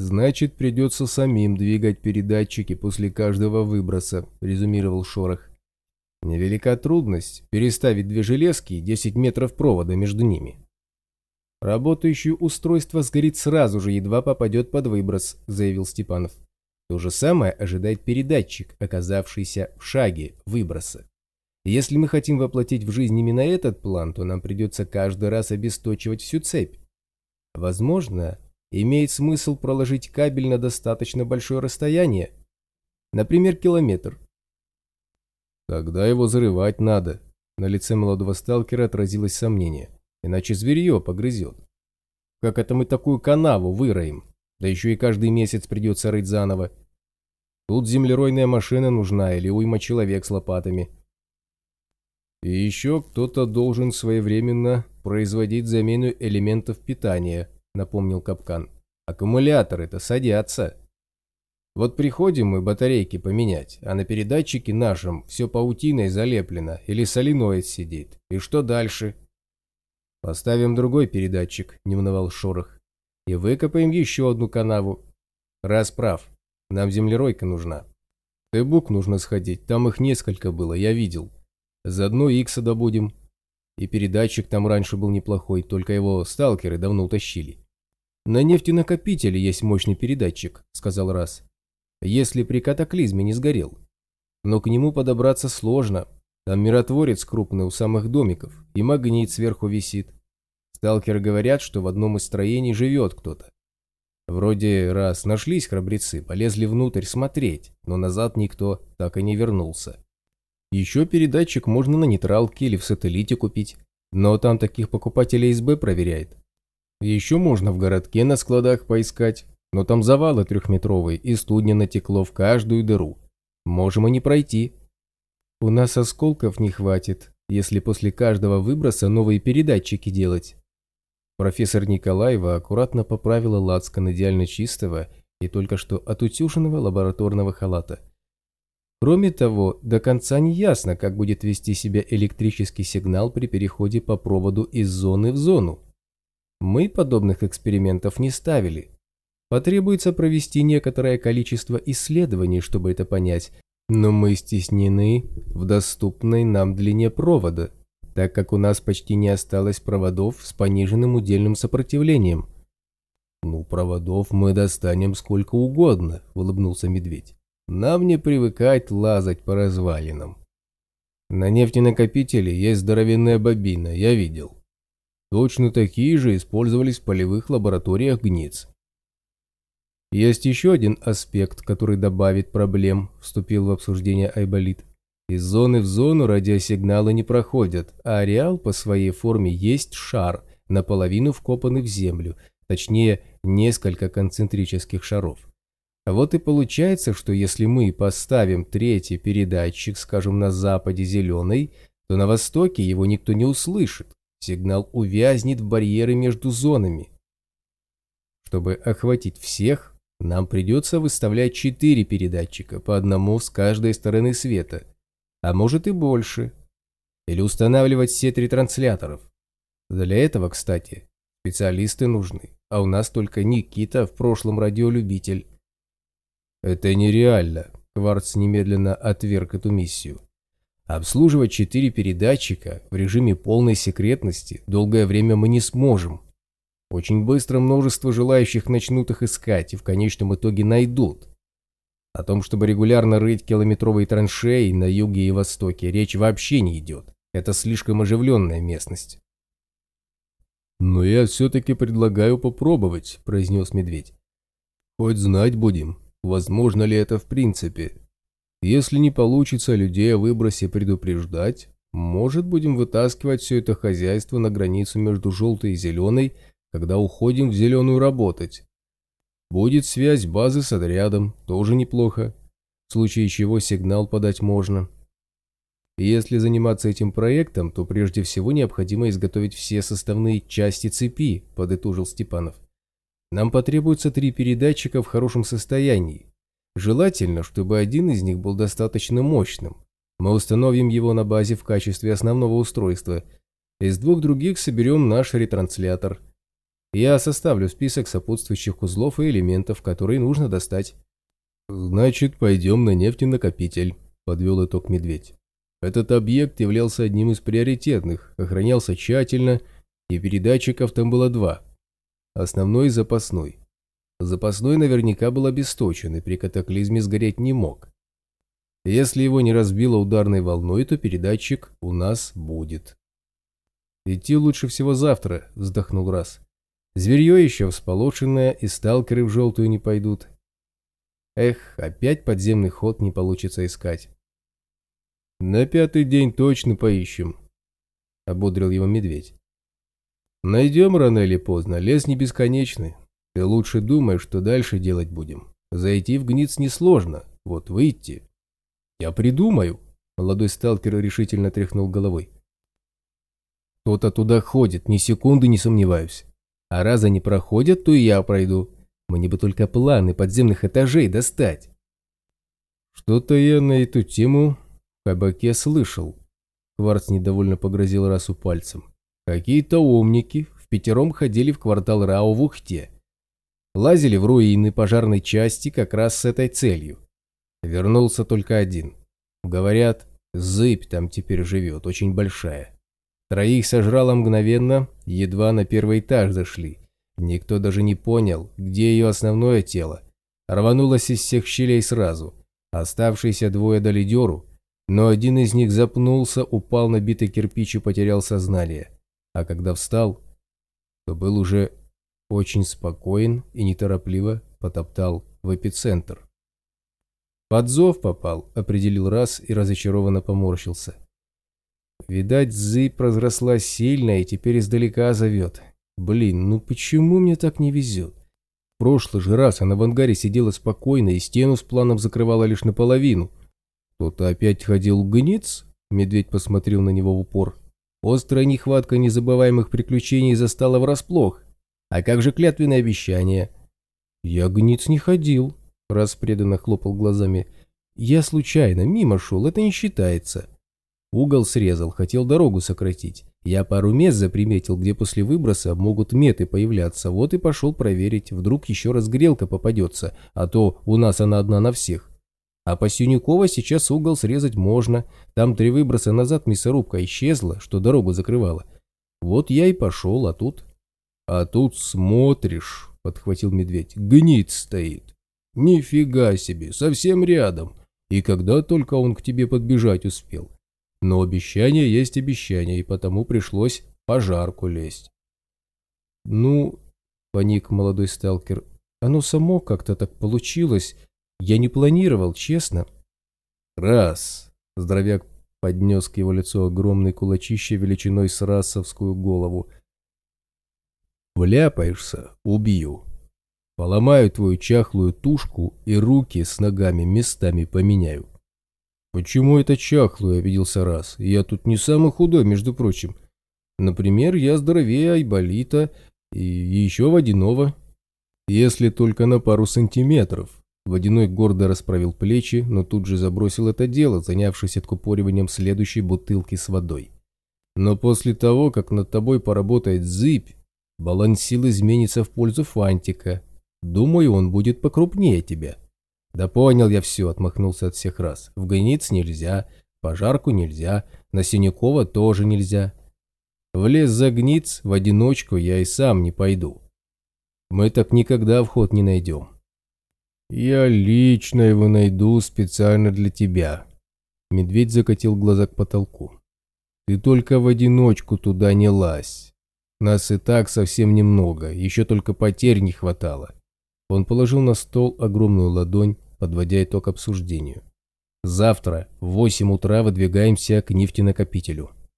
Значит, придется самим двигать передатчики после каждого выброса, резюмировал Шорох. Невелика трудность переставить две железки и 10 метров провода между ними. Работающее устройство сгорит сразу же, едва попадет под выброс, заявил Степанов. То же самое ожидает передатчик, оказавшийся в шаге выброса. Если мы хотим воплотить в жизнь именно этот план, то нам придется каждый раз обесточивать всю цепь. Возможно, имеет смысл проложить кабель на достаточно большое расстояние, например, километр. Тогда его зарывать надо. На лице молодого сталкера отразилось сомнение, иначе зверье погрызет. Как это мы такую канаву выроем? Да еще и каждый месяц придется рыть заново. Тут землеройная машина нужна или уйма человек с лопатами. И еще кто-то должен своевременно производить замену элементов питания, напомнил Капкан. Аккумуляторы-то садятся. Вот приходим мы батарейки поменять, а на передатчике нашем все паутиной залеплено или соленоид сидит. И что дальше? Поставим другой передатчик, не унывал Шорох. И выкопаем еще одну канаву. Раз прав, нам землеройка нужна. Тэбук нужно сходить, там их несколько было, я видел. Заодно Икса добудем. И передатчик там раньше был неплохой, только его сталкеры давно утащили. На нефтенакопителе есть мощный передатчик, сказал Раз. Если при катаклизме не сгорел. Но к нему подобраться сложно. Там миротворец крупный у самых домиков, и магнит сверху висит. Сталкеры говорят, что в одном из строений живет кто-то. Вроде раз нашлись храбрецы, полезли внутрь смотреть, но назад никто так и не вернулся. Еще передатчик можно на нейтралке или в сателлите купить, но там таких покупателей СБ проверяет. Еще можно в городке на складах поискать, но там завалы трехметровые и студня натекло в каждую дыру. Можем и не пройти. У нас осколков не хватит, если после каждого выброса новые передатчики делать. Профессор Николаева аккуратно поправила лацкан идеально чистого и только что отутюженного лабораторного халата. Кроме того, до конца не ясно, как будет вести себя электрический сигнал при переходе по проводу из зоны в зону. Мы подобных экспериментов не ставили. Потребуется провести некоторое количество исследований, чтобы это понять, но мы стеснены в доступной нам длине провода, так как у нас почти не осталось проводов с пониженным удельным сопротивлением. «Ну, проводов мы достанем сколько угодно», — улыбнулся медведь. Нам не привыкать лазать по развалинам. На нефтенакопителе есть здоровенная бобина, я видел. Точно такие же использовались в полевых лабораториях гниц. Есть еще один аспект, который добавит проблем, вступил в обсуждение Айболит. Из зоны в зону радиосигналы не проходят, а ареал по своей форме есть шар, наполовину вкопанный в землю, точнее, несколько концентрических шаров. Вот и получается, что если мы поставим третий передатчик, скажем, на западе зеленый, то на востоке его никто не услышит. Сигнал увязнет в барьеры между зонами. Чтобы охватить всех, нам придется выставлять четыре передатчика, по одному с каждой стороны света. А может и больше. Или устанавливать сеть ретрансляторов. Для этого, кстати, специалисты нужны. А у нас только Никита, в прошлом радиолюбитель. Это нереально. Кварц немедленно отверг эту миссию. Обслуживать четыре передатчика в режиме полной секретности долгое время мы не сможем. Очень быстро множество желающих начнут их искать и в конечном итоге найдут. О том, чтобы регулярно рыть километровые траншеи на юге и востоке, речь вообще не идет. Это слишком оживленная местность. «Но я все-таки предлагаю попробовать», – произнес медведь. «Хоть знать будем, Возможно ли это в принципе? Если не получится людей о выбросе предупреждать, может будем вытаскивать все это хозяйство на границу между желтой и зеленой, когда уходим в зеленую работать. Будет связь базы с отрядом, тоже неплохо. В случае чего сигнал подать можно. Если заниматься этим проектом, то прежде всего необходимо изготовить все составные части цепи, подытожил Степанов. Нам потребуется три передатчика в хорошем состоянии. Желательно, чтобы один из них был достаточно мощным. Мы установим его на базе в качестве основного устройства. Из двух других соберем наш ретранслятор. Я составлю список сопутствующих узлов и элементов, которые нужно достать. Значит, пойдем на нефтенакопитель, подвел итог Медведь. Этот объект являлся одним из приоритетных, охранялся тщательно, и передатчиков там было два. Основной и запасной. Запасной наверняка был обесточен и при катаклизме сгореть не мог. Если его не разбило ударной волной, то передатчик у нас будет. «Идти лучше всего завтра», — вздохнул раз. «Зверье еще всполошенное, и сталкеры в желтую не пойдут. Эх, опять подземный ход не получится искать». «На пятый день точно поищем», — ободрил его медведь. «Найдем рано или поздно, лес не бесконечный. Ты лучше думай, что дальше делать будем. Зайти в гниц несложно, вот выйти». «Я придумаю», — молодой сталкер решительно тряхнул головой. Кто-то туда ходит, ни секунды не сомневаюсь. А раз они проходят, то и я пройду. Мне бы только планы подземных этажей достать. Что-то я на эту тему в кабаке слышал. Кварц недовольно погрозил расу пальцем. Какие-то умники в пятером ходили в квартал Рау в Ухте. Лазили в руины пожарной части как раз с этой целью. Вернулся только один. Говорят, зыбь там теперь живет, очень большая. Троих сожрало мгновенно, едва на первый этаж зашли. Никто даже не понял, где ее основное тело. Рванулось из всех щелей сразу. Оставшиеся двое дали дёру, но один из них запнулся, упал на битый кирпич и потерял сознание. А когда встал, то был уже очень спокоен и неторопливо потоптал в эпицентр. «Под зов попал», — определил раз и разочарованно поморщился. Видать, зыбь разросла сильно и теперь издалека зовет. Блин, ну почему мне так не везет? В прошлый же раз она в ангаре сидела спокойно и стену с планом закрывала лишь наполовину. Кто-то опять ходил гниц? Медведь посмотрел на него в упор. Острая нехватка незабываемых приключений застала врасплох. А как же клятвенное обещание? Я гниц не ходил, раз преданно хлопал глазами. Я случайно мимо шел, это не считается. Угол срезал, хотел дорогу сократить. Я пару мест заприметил, где после выброса могут меты появляться, вот и пошел проверить, вдруг еще раз грелка попадется, а то у нас она одна на всех. А по Синюкова сейчас угол срезать можно, там три выброса назад мясорубка исчезла, что дорогу закрывала. Вот я и пошел, а тут... А тут смотришь, подхватил медведь, гнит стоит. Нифига себе, совсем рядом. И когда только он к тебе подбежать успел. Но обещание есть обещание, и потому пришлось пожарку лезть. «Ну...» — паник молодой сталкер. «Оно само как-то так получилось. Я не планировал, честно». «Раз!» — здоровяк поднес к его лицу огромный кулачище величиной с расовскую голову. «Вляпаешься — убью. Поломаю твою чахлую тушку и руки с ногами местами поменяю. «Почему это чахлую?» – обиделся раз. «Я тут не самый худой, между прочим. Например, я здоровее Айболита и еще Водяного. Если только на пару сантиметров». Водяной гордо расправил плечи, но тут же забросил это дело, занявшись откупориванием следующей бутылки с водой. «Но после того, как над тобой поработает зыбь, баланс сил изменится в пользу фантика. Думаю, он будет покрупнее тебя». «Да понял я все», — отмахнулся от всех раз. «В границ нельзя, пожарку нельзя, на Синякова тоже нельзя. В лес за гниц в одиночку я и сам не пойду. Мы так никогда вход не найдем». «Я лично его найду специально для тебя». Медведь закатил глаза к потолку. «Ты только в одиночку туда не лазь. Нас и так совсем немного, еще только потерь не хватало. Он положил на стол огромную ладонь, подводя итог обсуждению. «Завтра в 8 утра выдвигаемся к нефтенакопителю.